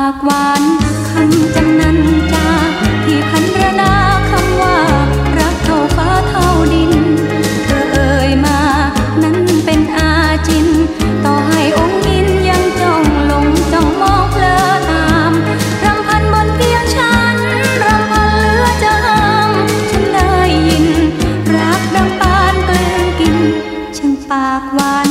ากหวานคำจังนันจาที่พันรนาคำว่า รักเท่าฟ้าเท่าดินเธอเอ่ยมา นั้นเป็นอาจิน ต่อให้องค์อินยังจ้องลงจ้องมองเพลอตามรำพันบนเพียงฉันรำพันเหลือจะห้ามฉันได้ยิน รักดังปานเกลือกินช่างปากหวาน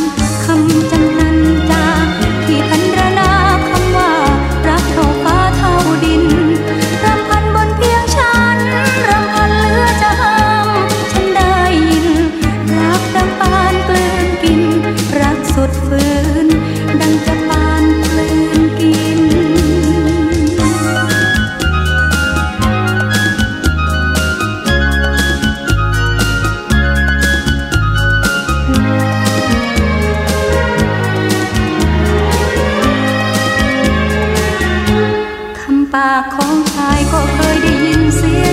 ย